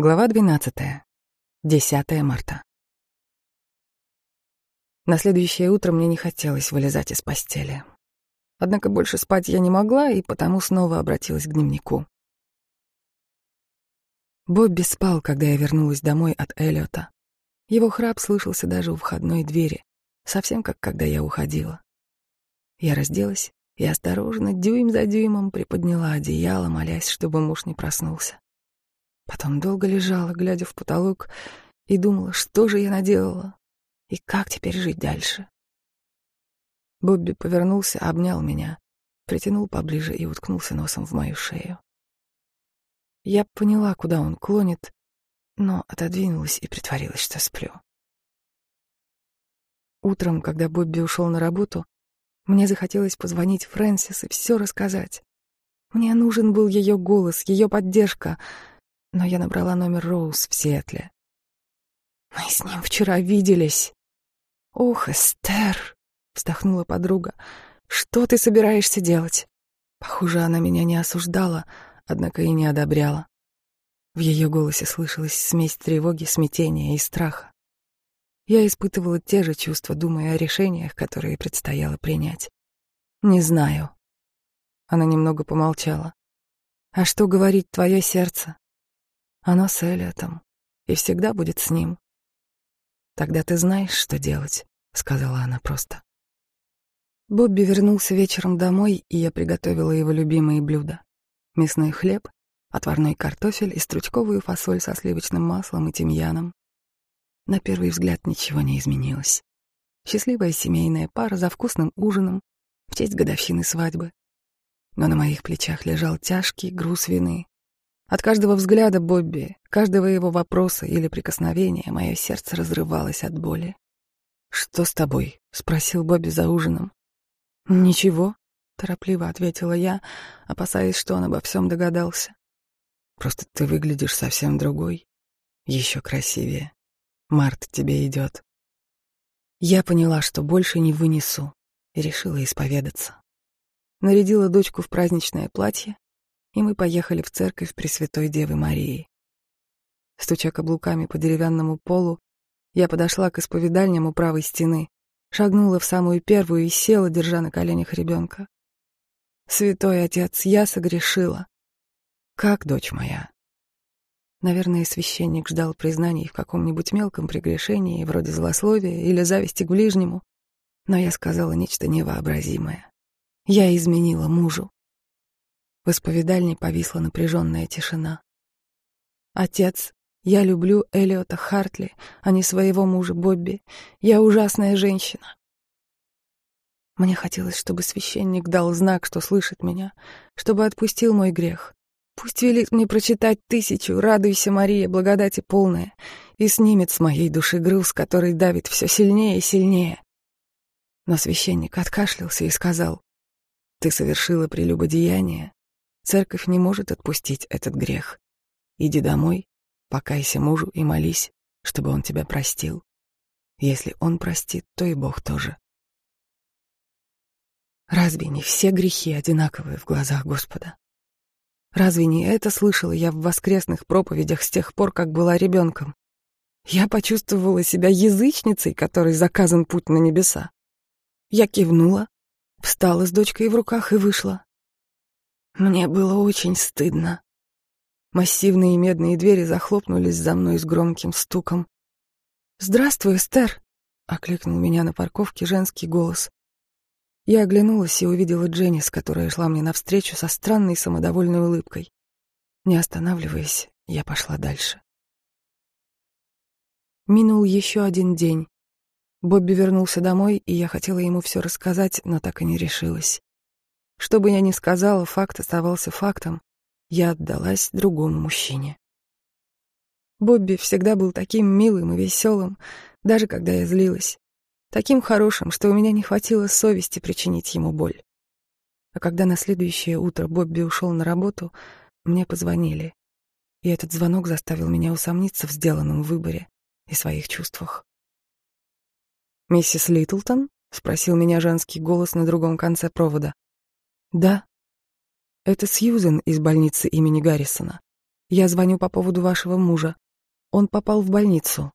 Глава 12. 10 марта. На следующее утро мне не хотелось вылезать из постели. Однако больше спать я не могла, и потому снова обратилась к дневнику. Бобби спал, когда я вернулась домой от Эллиота. Его храп слышался даже у входной двери, совсем как когда я уходила. Я разделась и осторожно, дюйм за дюймом, приподняла одеяло, молясь, чтобы муж не проснулся. Потом долго лежала, глядя в потолок, и думала, что же я наделала и как теперь жить дальше. Бобби повернулся, обнял меня, притянул поближе и уткнулся носом в мою шею. Я поняла, куда он клонит, но отодвинулась и притворилась, что сплю. Утром, когда Бобби ушел на работу, мне захотелось позвонить Фрэнсис и все рассказать. Мне нужен был ее голос, ее поддержка — но я набрала номер Роуз в Сиэтле. Мы с ним вчера виделись. Ох, Эстер, вздохнула подруга. Что ты собираешься делать? Похоже, она меня не осуждала, однако и не одобряла. В ее голосе слышалась смесь тревоги, смятения и страха. Я испытывала те же чувства, думая о решениях, которые предстояло принять. Не знаю. Она немного помолчала. А что говорит твое сердце? Оно с Эллиотом и всегда будет с ним. Тогда ты знаешь, что делать, сказала она просто. Бобби вернулся вечером домой, и я приготовила его любимые блюда: мясной хлеб, отварной картофель и стручковую фасоль со сливочным маслом и тимьяном. На первый взгляд ничего не изменилось. Счастливая семейная пара за вкусным ужином в честь годовщины свадьбы. Но на моих плечах лежал тяжкий груз вины. От каждого взгляда Бобби, каждого его вопроса или прикосновения мое сердце разрывалось от боли. «Что с тобой?» — спросил Бобби за ужином. «Ничего», — торопливо ответила я, опасаясь, что он обо всем догадался. «Просто ты выглядишь совсем другой, еще красивее. Март тебе идет». Я поняла, что больше не вынесу, и решила исповедаться. Нарядила дочку в праздничное платье, и мы поехали в церковь Пресвятой Девы Марии. Стуча каблуками по деревянному полу, я подошла к исповедальням правой стены, шагнула в самую первую и села, держа на коленях ребенка. «Святой отец, я согрешила». «Как, дочь моя?» Наверное, священник ждал признаний в каком-нибудь мелком прегрешении, вроде злословия или зависти к ближнему, но я сказала нечто невообразимое. Я изменила мужу. В исповедальне повисла напряженная тишина. «Отец, я люблю Элиота Хартли, а не своего мужа Бобби. Я ужасная женщина». Мне хотелось, чтобы священник дал знак, что слышит меня, чтобы отпустил мой грех. Пусть велит мне прочитать тысячу «Радуйся, Мария, благодати полная» и снимет с моей души груз, который давит все сильнее и сильнее. Но священник откашлялся и сказал, «Ты совершила прелюбодеяние, Церковь не может отпустить этот грех. Иди домой, покайся мужу и молись, чтобы он тебя простил. Если он простит, то и Бог тоже. Разве не все грехи одинаковые в глазах Господа? Разве не это слышала я в воскресных проповедях с тех пор, как была ребенком? Я почувствовала себя язычницей, которой заказан путь на небеса. Я кивнула, встала с дочкой в руках и вышла. Мне было очень стыдно. Массивные медные двери захлопнулись за мной с громким стуком. «Здравствуй, Эстер!» — окликнул меня на парковке женский голос. Я оглянулась и увидела Дженнис, которая шла мне навстречу со странной самодовольной улыбкой. Не останавливаясь, я пошла дальше. Минул еще один день. Бобби вернулся домой, и я хотела ему все рассказать, но так и не решилась. Что бы я ни сказала, факт оставался фактом. Я отдалась другому мужчине. Бобби всегда был таким милым и веселым, даже когда я злилась. Таким хорошим, что у меня не хватило совести причинить ему боль. А когда на следующее утро Бобби ушел на работу, мне позвонили. И этот звонок заставил меня усомниться в сделанном выборе и своих чувствах. «Миссис Литлтон?» — спросил меня женский голос на другом конце провода. Да. Это Сьюзен из больницы имени Гаррисона. Я звоню по поводу вашего мужа. Он попал в больницу.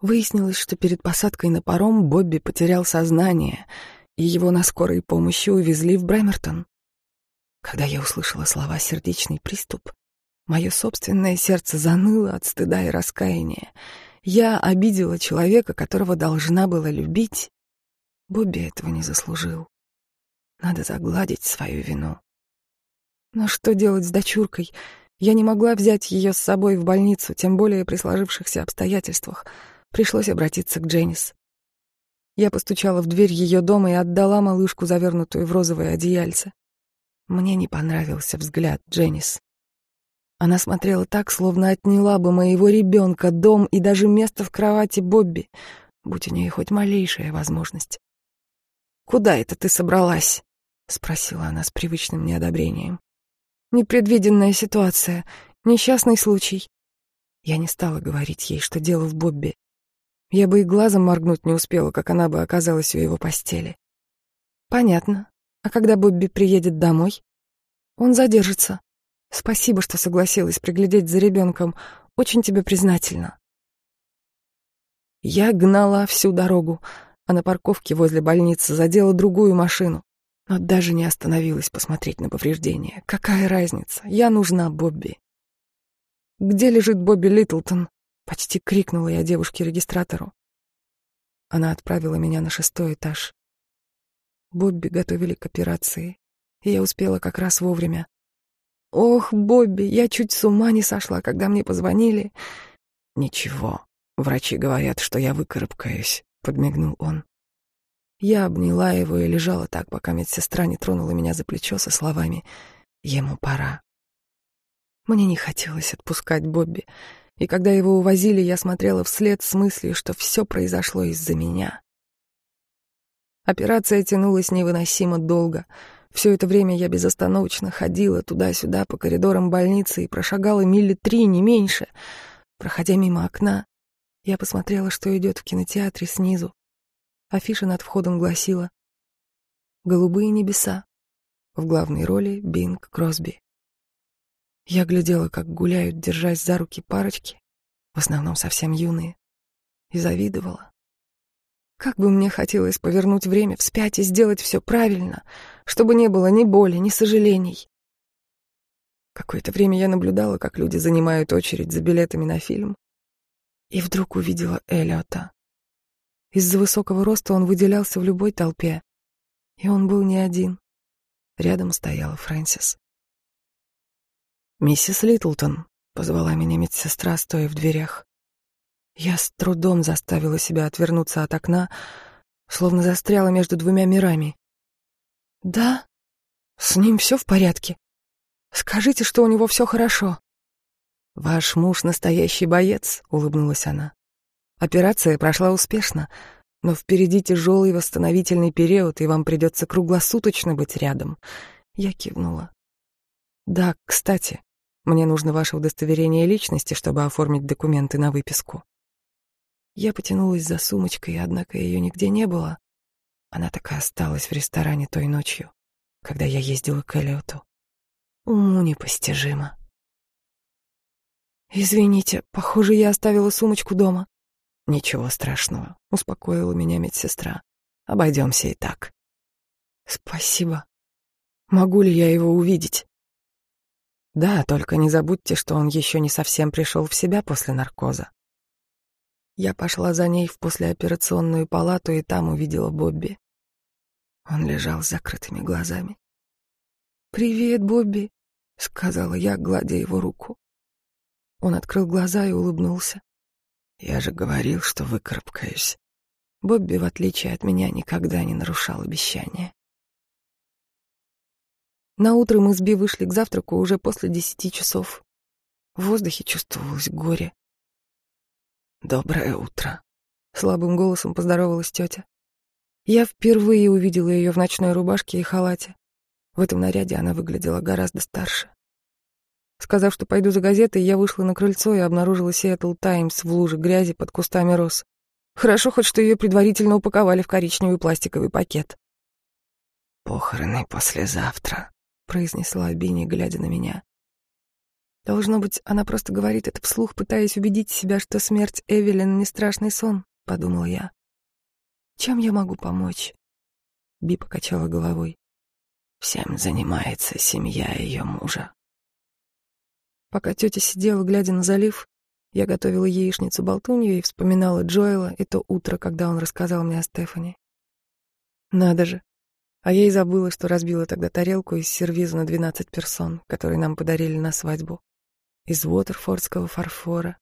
Выяснилось, что перед посадкой на паром Бобби потерял сознание, и его на скорой помощи увезли в Брэмертон. Когда я услышала слова «сердечный приступ», мое собственное сердце заныло от стыда и раскаяния. Я обидела человека, которого должна была любить. Бобби этого не заслужил. Надо загладить свою вину. Но что делать с дочуркой? Я не могла взять ее с собой в больницу, тем более при сложившихся обстоятельствах. Пришлось обратиться к Дженнис. Я постучала в дверь ее дома и отдала малышку, завернутую в розовое одеяльце. Мне не понравился взгляд Дженнис. Она смотрела так, словно отняла бы моего ребенка, дом и даже место в кровати Бобби, будь у нее хоть малейшая возможность. «Куда это ты собралась?» — спросила она с привычным неодобрением. «Непредвиденная ситуация, несчастный случай». Я не стала говорить ей, что дело в Бобби. Я бы и глазом моргнуть не успела, как она бы оказалась у его постели. «Понятно. А когда Бобби приедет домой?» «Он задержится. Спасибо, что согласилась приглядеть за ребенком. Очень тебе признательна». Я гнала всю дорогу, а на парковке возле больницы задела другую машину. Но даже не остановилась посмотреть на повреждения. Какая разница? Я нужна Бобби. «Где лежит Бобби Литлтон?» — почти крикнула я девушке-регистратору. Она отправила меня на шестой этаж. Бобби готовили к операции, и я успела как раз вовремя. «Ох, Бобби, я чуть с ума не сошла, когда мне позвонили». «Ничего, врачи говорят, что я выкарабкаюсь», — подмигнул он. Я обняла его и лежала так, пока медсестра не тронула меня за плечо со словами «Ему пора». Мне не хотелось отпускать Бобби, и когда его увозили, я смотрела вслед с мыслью, что все произошло из-за меня. Операция тянулась невыносимо долго. Все это время я безостановочно ходила туда-сюда по коридорам больницы и прошагала мили три, не меньше. Проходя мимо окна, я посмотрела, что идет в кинотеатре снизу. Афиша над входом гласила «Голубые небеса». В главной роли Бинг Кросби. Я глядела, как гуляют, держась за руки парочки, в основном совсем юные, и завидовала. Как бы мне хотелось повернуть время вспять и сделать все правильно, чтобы не было ни боли, ни сожалений. Какое-то время я наблюдала, как люди занимают очередь за билетами на фильм, и вдруг увидела Эллиота. Из-за высокого роста он выделялся в любой толпе. И он был не один. Рядом стояла Фрэнсис. «Миссис Литлтон», — позвала меня медсестра, стоя в дверях. Я с трудом заставила себя отвернуться от окна, словно застряла между двумя мирами. «Да, с ним все в порядке. Скажите, что у него все хорошо». «Ваш муж настоящий боец», — улыбнулась она. Операция прошла успешно, но впереди тяжелый восстановительный период, и вам придется круглосуточно быть рядом. Я кивнула. Да, кстати, мне нужно ваше удостоверение личности, чтобы оформить документы на выписку. Я потянулась за сумочкой, однако ее нигде не было. Она так и осталась в ресторане той ночью, когда я ездила к Эллиоту. Уму непостижимо. «Извините, похоже, я оставила сумочку дома», «Ничего страшного», — успокоила меня медсестра. «Обойдемся и так». «Спасибо. Могу ли я его увидеть?» «Да, только не забудьте, что он еще не совсем пришел в себя после наркоза». Я пошла за ней в послеоперационную палату и там увидела Бобби. Он лежал с закрытыми глазами. «Привет, Бобби», — сказала я, гладя его руку. Он открыл глаза и улыбнулся. Я же говорил, что выкарабкаюсь. Бобби, в отличие от меня, никогда не нарушал обещания. На утро мы с Би вышли к завтраку уже после десяти часов. В воздухе чувствовалось горе. «Доброе утро», — слабым голосом поздоровалась тетя. Я впервые увидела ее в ночной рубашке и халате. В этом наряде она выглядела гораздо старше. Сказав, что пойду за газетой, я вышла на крыльцо и обнаружила Seattle Таймс в луже грязи под кустами роз. Хорошо хоть, что ее предварительно упаковали в коричневый пластиковый пакет. «Похороны послезавтра», — произнесла Бини, глядя на меня. Должно быть, она просто говорит это вслух, пытаясь убедить себя, что смерть Эвелин не страшный сон, подумал я. Чем я могу помочь? Би покачала головой. Всем занимается семья ее мужа. Пока тетя сидела, глядя на залив, я готовила яичницу болтунью и вспоминала Джоэла и то утро, когда он рассказал мне о Стефани. Надо же. А я и забыла, что разбила тогда тарелку из сервиза на двенадцать персон, который нам подарили на свадьбу. Из уотерфордского фарфора.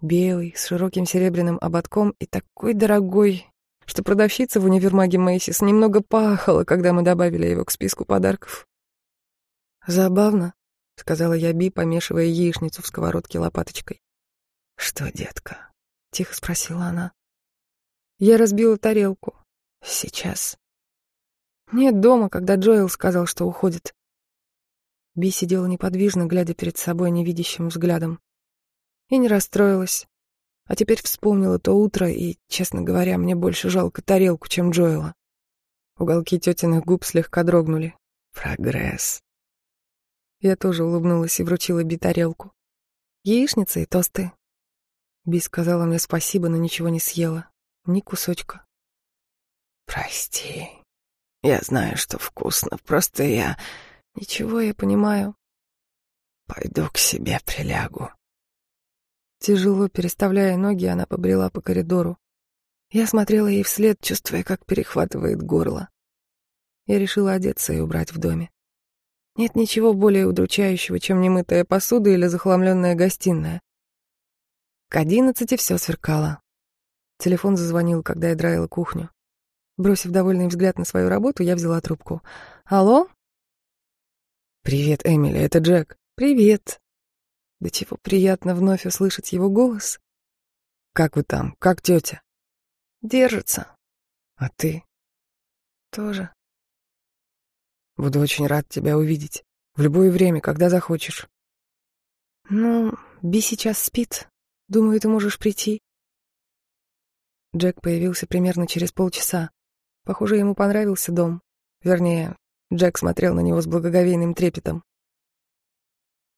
Белый, с широким серебряным ободком и такой дорогой, что продавщица в универмаге Мэйсис немного пахала, когда мы добавили его к списку подарков. «Забавно», — сказала я Би, помешивая яичницу в сковородке лопаточкой. «Что, детка?» — тихо спросила она. Я разбила тарелку. Сейчас. Нет дома, когда Джоэл сказал, что уходит. Би сидела неподвижно, глядя перед собой невидящим взглядом. И не расстроилась. А теперь вспомнила то утро, и, честно говоря, мне больше жалко тарелку, чем Джоэла. Уголки тетиных губ слегка дрогнули. Прогресс. Я тоже улыбнулась и вручила Би тарелку. Яичница и тосты. Би сказала мне спасибо, но ничего не съела. Ни кусочка. Прости. Я знаю, что вкусно, просто я... Ничего, я понимаю. Пойду к себе прилягу. Тяжело переставляя ноги, она побрела по коридору. Я смотрела ей вслед, чувствуя, как перехватывает горло. Я решила одеться и убрать в доме. Нет ничего более удручающего, чем немытая посуда или захламленная гостиная. К одиннадцати все сверкало. Телефон зазвонил, когда я драила кухню. Бросив довольный взгляд на свою работу, я взяла трубку. «Алло?» «Привет, Эмили, это Джек». «Привет». Да чего приятно вновь услышать его голос. Как вы там? Как тетя? Держится. А ты? Тоже. Буду очень рад тебя увидеть. В любое время, когда захочешь. Ну, Би сейчас спит. Думаю, ты можешь прийти. Джек появился примерно через полчаса. Похоже, ему понравился дом. Вернее, Джек смотрел на него с благоговейным трепетом.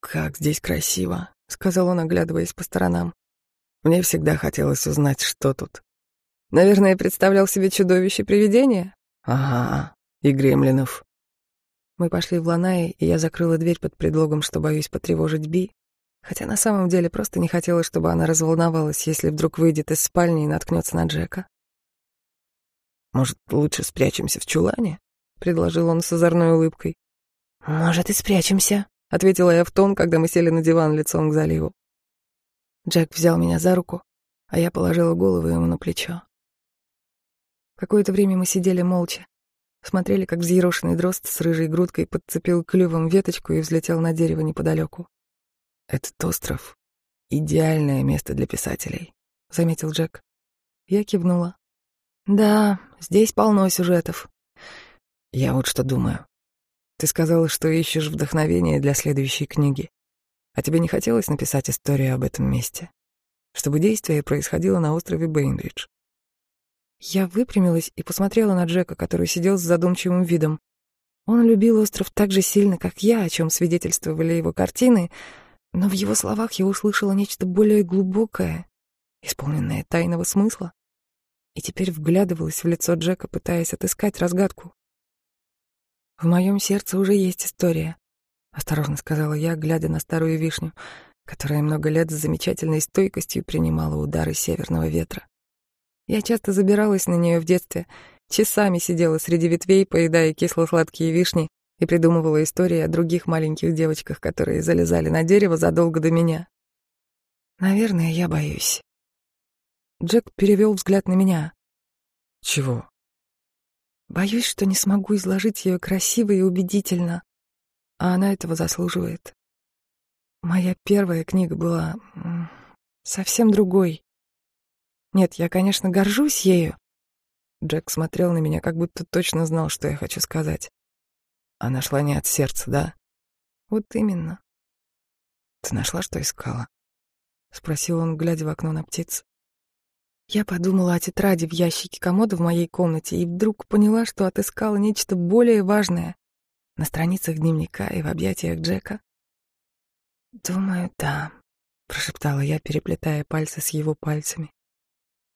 «Как здесь красиво», — сказал он, оглядываясь по сторонам. «Мне всегда хотелось узнать, что тут». «Наверное, представлял себе чудовище-привидение?» «Ага, и гремлинов». Мы пошли в Ланай, и я закрыла дверь под предлогом, что боюсь потревожить Би, хотя на самом деле просто не хотела, чтобы она разволновалась, если вдруг выйдет из спальни и наткнется на Джека. «Может, лучше спрячемся в чулане?» — предложил он с озорной улыбкой. «Может, и спрячемся», ответила я в тон, когда мы сели на диван лицом к заливу. Джек взял меня за руку, а я положила голову ему на плечо. Какое-то время мы сидели молча, смотрели, как взъерошенный дрозд с рыжей грудкой подцепил клювом веточку и взлетел на дерево неподалеку. «Этот остров — идеальное место для писателей», — заметил Джек. Я кивнула. «Да, здесь полно сюжетов». «Я вот что думаю. Ты сказала, что ищешь вдохновение для следующей книги. А тебе не хотелось написать историю об этом месте? Чтобы действие происходило на острове Бейнбридж. Я выпрямилась и посмотрела на Джека, который сидел с задумчивым видом. Он любил остров так же сильно, как я, о чем свидетельствовали его картины, но в его словах я услышала нечто более глубокое, исполненное тайного смысла, и теперь вглядывалась в лицо Джека, пытаясь отыскать разгадку. В моем сердце уже есть история, осторожно сказала я, глядя на старую вишню, которая много лет с замечательной стойкостью принимала удары северного ветра. Я часто забиралась на нее в детстве, часами сидела среди ветвей, поедая кисло-сладкие вишни и придумывала истории о других маленьких девочках, которые залезали на дерево задолго до меня. Наверное, я боюсь. Джек перевел взгляд на меня. Чего? Боюсь, что не смогу изложить ее красиво и убедительно, а она этого заслуживает. Моя первая книга была совсем другой. Нет, я, конечно, горжусь ею. Джек смотрел на меня, как будто точно знал, что я хочу сказать. Она шла не от сердца, да? Вот именно. Ты нашла, что искала? Спросил он, глядя в окно на птиц. Я подумала о тетради в ящике комода в моей комнате и вдруг поняла, что отыскала нечто более важное на страницах дневника и в объятиях Джека. «Думаю, да», — прошептала я, переплетая пальцы с его пальцами.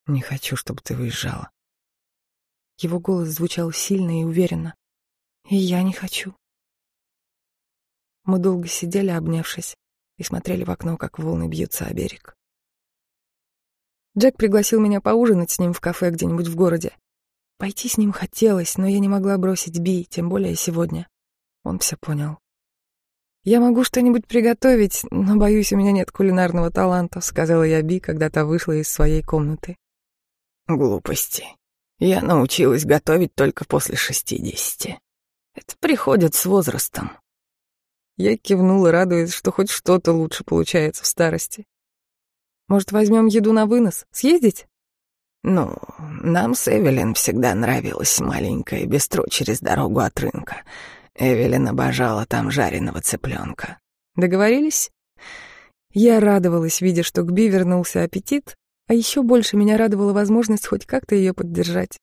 «Не хочу, чтобы ты выезжала». Его голос звучал сильно и уверенно. «И я не хочу». Мы долго сидели, обнявшись, и смотрели в окно, как волны бьются о берег. Джек пригласил меня поужинать с ним в кафе где-нибудь в городе. Пойти с ним хотелось, но я не могла бросить Би, тем более сегодня. Он все понял. «Я могу что-нибудь приготовить, но, боюсь, у меня нет кулинарного таланта», — сказала я Би, когда та вышла из своей комнаты. «Глупости. Я научилась готовить только после шестидесяти. Это приходит с возрастом». Я кивнула, радуясь, что хоть что-то лучше получается в старости. «Может, возьмем еду на вынос? Съездить?» «Ну, нам с Эвелин всегда нравилось маленькое бистро через дорогу от рынка. Эвелин обожала там жареного цыпленка. Договорились? Я радовалась, видя, что к Би вернулся аппетит, а еще больше меня радовала возможность хоть как-то ее поддержать.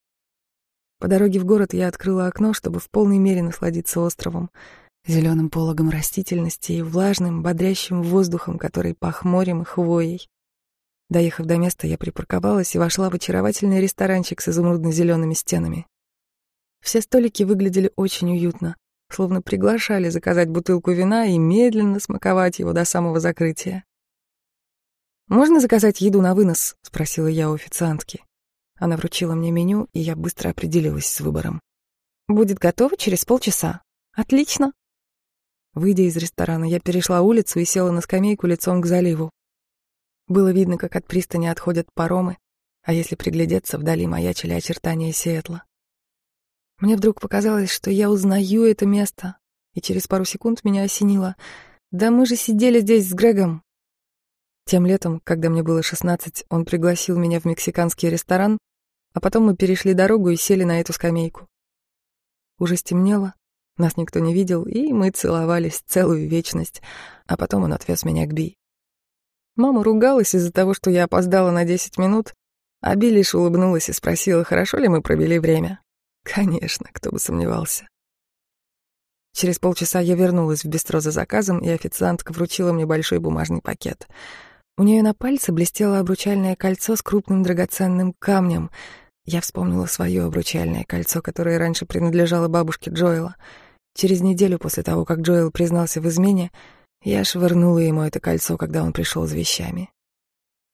По дороге в город я открыла окно, чтобы в полной мере насладиться островом, зеленым пологом растительности и влажным, бодрящим воздухом, который пах морем и хвоей. Доехав до места, я припарковалась и вошла в очаровательный ресторанчик с изумрудно-зелеными стенами. Все столики выглядели очень уютно словно приглашали заказать бутылку вина и медленно смаковать его до самого закрытия. «Можно заказать еду на вынос?» — спросила я у официантки. Она вручила мне меню, и я быстро определилась с выбором. «Будет готово через полчаса. Отлично!» Выйдя из ресторана, я перешла улицу и села на скамейку лицом к заливу. Было видно, как от пристани отходят паромы, а если приглядеться, вдали маячили очертания Сиэтла. Мне вдруг показалось, что я узнаю это место, и через пару секунд меня осенило. Да мы же сидели здесь с Грегом. Тем летом, когда мне было шестнадцать, он пригласил меня в мексиканский ресторан, а потом мы перешли дорогу и сели на эту скамейку. Уже стемнело, нас никто не видел, и мы целовались целую вечность, а потом он отвез меня к Би. Мама ругалась из-за того, что я опоздала на десять минут, а Би лишь улыбнулась и спросила, хорошо ли мы провели время. Конечно, кто бы сомневался. Через полчаса я вернулась в бистро за заказом, и официантка вручила мне большой бумажный пакет. У нее на пальце блестело обручальное кольцо с крупным драгоценным камнем. Я вспомнила свое обручальное кольцо, которое раньше принадлежало бабушке Джоэла. Через неделю после того, как Джоэл признался в измене, я швырнула ему это кольцо, когда он пришел с вещами.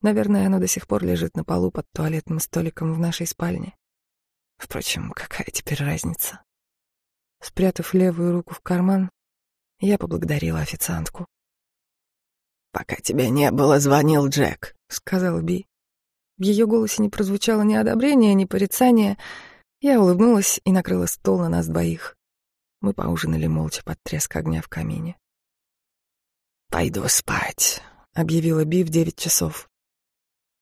Наверное, оно до сих пор лежит на полу под туалетным столиком в нашей спальне. Впрочем, какая теперь разница? Спрятав левую руку в карман, я поблагодарила официантку. «Пока тебя не было, звонил Джек», — сказал Би. В ее голосе не прозвучало ни одобрения, ни порицания. Я улыбнулась и накрыла стол на нас двоих. Мы поужинали молча под треск огня в камине. «Пойду спать», — объявила Би в девять часов.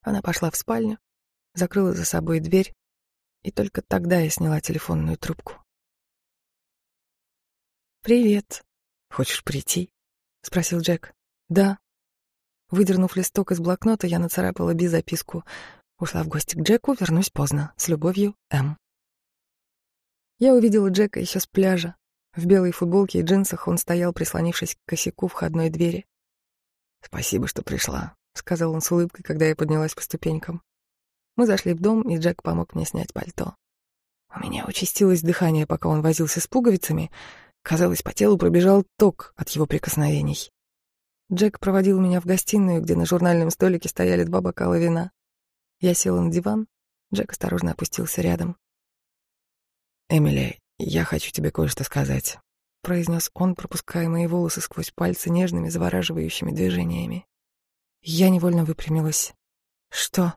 Она пошла в спальню, закрыла за собой дверь и только тогда я сняла телефонную трубку. «Привет. Хочешь прийти?» — спросил Джек. «Да». Выдернув листок из блокнота, я нацарапала Би записку. Ушла в гости к Джеку, вернусь поздно. С любовью, М. Я увидела Джека еще с пляжа. В белой футболке и джинсах он стоял, прислонившись к косяку входной двери. «Спасибо, что пришла», — сказал он с улыбкой, когда я поднялась по ступенькам. Мы зашли в дом, и Джек помог мне снять пальто. У меня участилось дыхание, пока он возился с пуговицами. Казалось, по телу пробежал ток от его прикосновений. Джек проводил меня в гостиную, где на журнальном столике стояли два бокала вина. Я села на диван, Джек осторожно опустился рядом. «Эмили, я хочу тебе кое-что сказать», — произнес он, пропуская мои волосы сквозь пальцы нежными, завораживающими движениями. Я невольно выпрямилась. «Что?»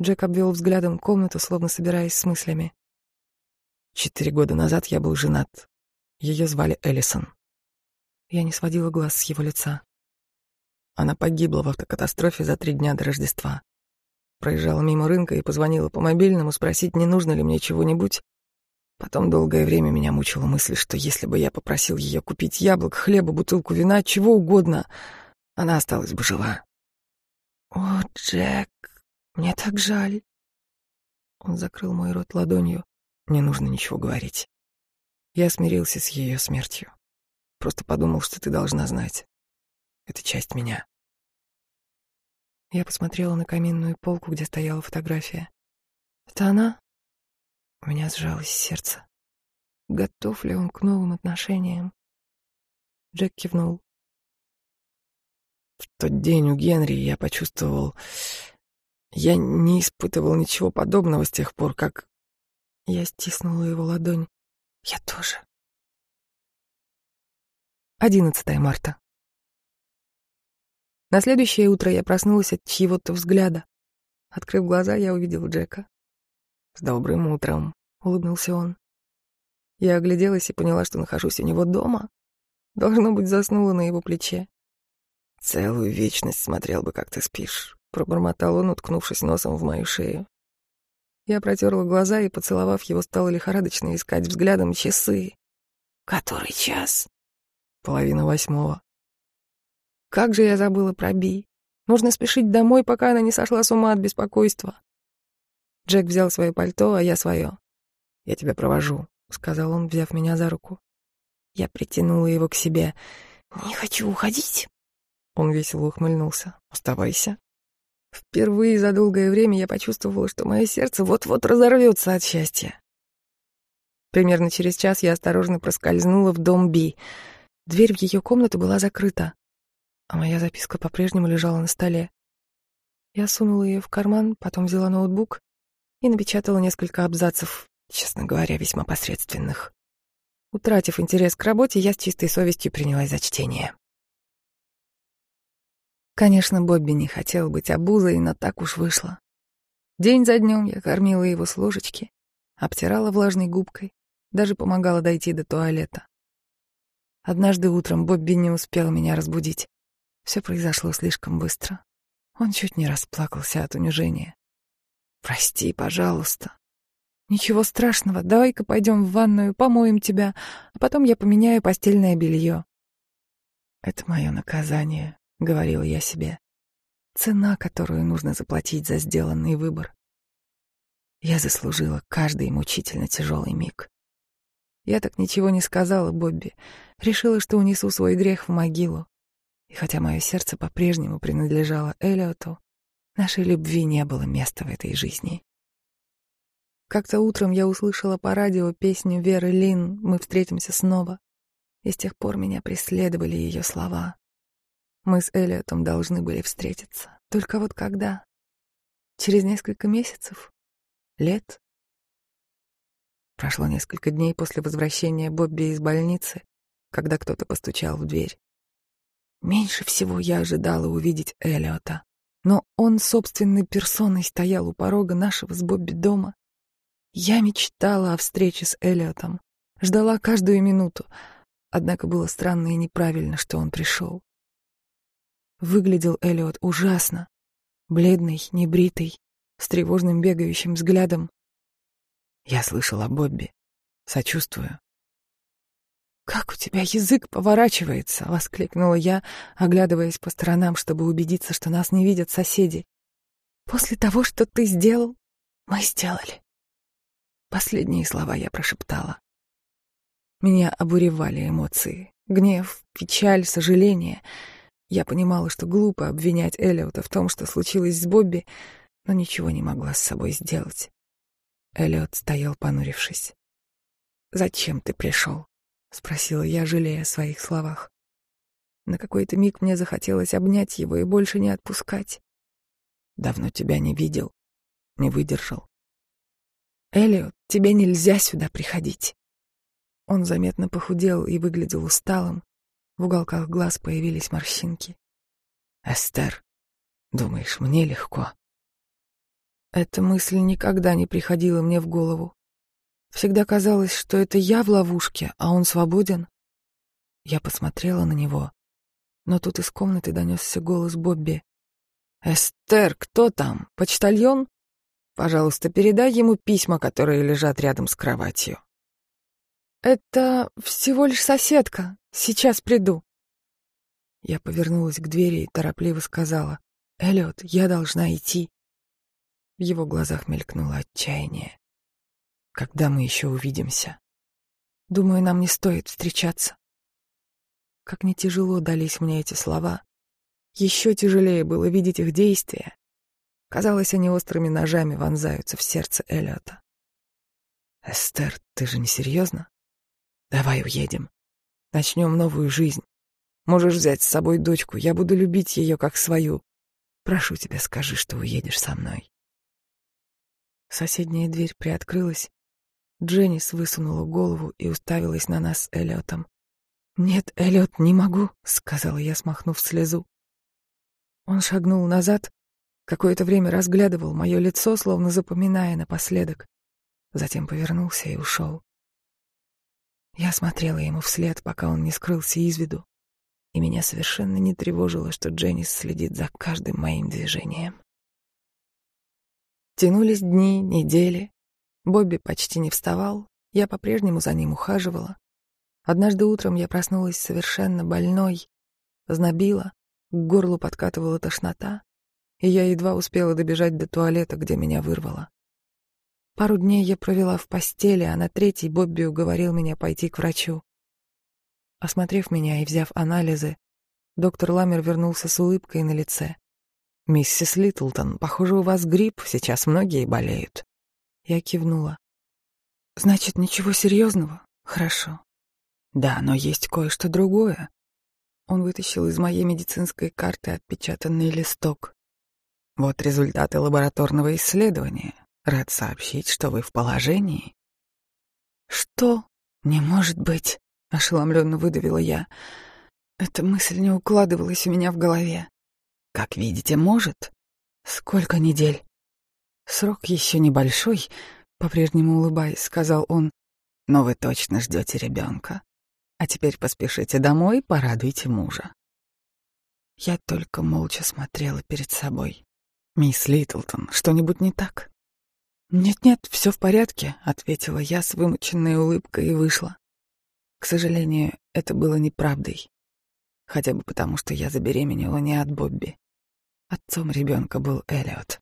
Джек обвел взглядом комнату, словно собираясь с мыслями. Четыре года назад я был женат. Ее звали Эллисон. Я не сводила глаз с его лица. Она погибла в автокатастрофе за три дня до Рождества. Проезжала мимо рынка и позвонила по мобильному спросить, не нужно ли мне чего-нибудь. Потом долгое время меня мучила мысль, что если бы я попросил ее купить яблок, хлеба, бутылку вина, чего угодно, она осталась бы жива. «О, Джек!» Мне так жаль. Он закрыл мой рот ладонью. Не нужно ничего говорить. Я смирился с ее смертью. Просто подумал, что ты должна знать. Это часть меня. Я посмотрела на каминную полку, где стояла фотография. Это она? У меня сжалось сердце. Готов ли он к новым отношениям? Джек кивнул. В тот день у Генри я почувствовал... Я не испытывал ничего подобного с тех пор, как... Я стиснула его ладонь. Я тоже. 11 марта. На следующее утро я проснулась от чьего-то взгляда. Открыв глаза, я увидела Джека. «С добрым утром», — улыбнулся он. Я огляделась и поняла, что нахожусь у него дома. Должно быть, заснула на его плече. «Целую вечность смотрел бы, как ты спишь», — пробормотал он, уткнувшись носом в мою шею. Я протерла глаза и, поцеловав его, стала лихорадочно искать взглядом часы. «Который час?» «Половина восьмого». Как же я забыла про Би. Нужно спешить домой, пока она не сошла с ума от беспокойства. Джек взял свое пальто, а я свое. «Я тебя провожу», — сказал он, взяв меня за руку. Я притянула его к себе. «Не хочу уходить». Он весело ухмыльнулся. «Оставайся». Впервые за долгое время я почувствовала, что мое сердце вот-вот разорвется от счастья. Примерно через час я осторожно проскользнула в дом Би. Дверь в ее комнату была закрыта, а моя записка по-прежнему лежала на столе. Я сунула ее в карман, потом взяла ноутбук и напечатала несколько абзацев, честно говоря, весьма посредственных. Утратив интерес к работе, я с чистой совестью принялась за чтение. Конечно, Бобби не хотел быть обузой, но так уж вышло. День за днем я кормила его с ложечки, обтирала влажной губкой, даже помогала дойти до туалета. Однажды утром Бобби не успел меня разбудить. Все произошло слишком быстро. Он чуть не расплакался от унижения. «Прости, пожалуйста». «Ничего страшного, давай-ка пойдем в ванную, помоем тебя, а потом я поменяю постельное белье». «Это мое наказание», — говорила я себе. «Цена, которую нужно заплатить за сделанный выбор». Я заслужила каждый мучительно тяжелый миг. Я так ничего не сказала Бобби. Решила, что унесу свой грех в могилу. И хотя мое сердце по-прежнему принадлежало Элиоту, нашей любви не было места в этой жизни. Как-то утром я услышала по радио песню Веры Лин «Мы встретимся снова», и с тех пор меня преследовали ее слова. Мы с Элиотом должны были встретиться. Только вот когда? Через несколько месяцев? Лет? Прошло несколько дней после возвращения Бобби из больницы, когда кто-то постучал в дверь. Меньше всего я ожидала увидеть Элиота, но он собственной персоной стоял у порога нашего с Бобби дома. Я мечтала о встрече с Элиотом, ждала каждую минуту, однако было странно и неправильно, что он пришел. Выглядел Эллиот ужасно. Бледный, небритый, с тревожным бегающим взглядом. Я слышал о Бобби. Сочувствую. «Как у тебя язык поворачивается!» — воскликнула я, оглядываясь по сторонам, чтобы убедиться, что нас не видят соседи. «После того, что ты сделал, мы сделали». Последние слова я прошептала. Меня обуревали эмоции. Гнев, печаль, сожаление — я понимала, что глупо обвинять Эллиота в том, что случилось с Бобби, но ничего не могла с собой сделать. Эллиот стоял, понурившись. «Зачем ты пришел?» — спросила я, жалея о своих словах. На какой-то миг мне захотелось обнять его и больше не отпускать. «Давно тебя не видел, не выдержал». «Эллиот, тебе нельзя сюда приходить». Он заметно похудел и выглядел усталым. В уголках глаз появились морщинки. «Эстер, думаешь, мне легко?» Эта мысль никогда не приходила мне в голову. Всегда казалось, что это я в ловушке, а он свободен. Я посмотрела на него, но тут из комнаты донесся голос Бобби. «Эстер, кто там? Почтальон? Пожалуйста, передай ему письма, которые лежат рядом с кроватью». «Это всего лишь соседка. Сейчас приду». Я повернулась к двери и торопливо сказала. «Эллиот, я должна идти». В его глазах мелькнуло отчаяние. «Когда мы еще увидимся?» «Думаю, нам не стоит встречаться». Как не тяжело дались мне эти слова, Еще тяжелее было видеть их действия. Казалось, они острыми ножами вонзаются в сердце Эллиота. «Эстер, ты же не серьезно? Давай уедем. Начнем новую жизнь. Можешь взять с собой дочку, я буду любить ее как свою. Прошу тебя, скажи, что уедешь со мной». Соседняя дверь приоткрылась. Дженнис высунула голову и уставилась на нас с Эллиотом. «Нет, Эллиот, не могу», — сказала я, смахнув слезу. Он шагнул назад, какое-то время разглядывал мое лицо, словно запоминая напоследок. Затем повернулся и ушел. Я смотрела ему вслед, пока он не скрылся из виду, и меня совершенно не тревожило, что Дженнис следит за каждым моим движением. Тянулись дни, недели. Бобби почти не вставал, я по-прежнему за ним ухаживала. Однажды утром я проснулась совершенно больной, знобила, к горлу подкатывала тошнота, и я едва успела добежать до туалета, где меня вырвало. Пару дней я провела в постели, а на третий Бобби уговорил меня пойти к врачу. Осмотрев меня и взяв анализы, доктор Ламер вернулся с улыбкой на лице. «Миссис Литлтон, похоже, у вас грипп, сейчас многие болеют». Я кивнула. «Значит, ничего серьезного? Хорошо. Да, но есть кое-что другое». Он вытащил из моей медицинской карты отпечатанный листок. «Вот результаты лабораторного исследования. Рад сообщить, что вы в положении». «Что? Не может быть!» — ошеломленно выдавила я. Эта мысль не укладывалась у меня в голове. Как видите, может. Сколько недель? Срок еще небольшой, по-прежнему улыбаясь, сказал он. Но вы точно ждете ребенка. А теперь поспешите домой, порадуйте мужа. Я только молча смотрела перед собой. «Мисс Литлтон, что-нибудь не так?» «Нет-нет, все в порядке», — ответила я с вымученной улыбкой и вышла. К сожалению, это было неправдой. Хотя бы потому, что я забеременела не от Бобби. Отцом ребенка был Эллиот.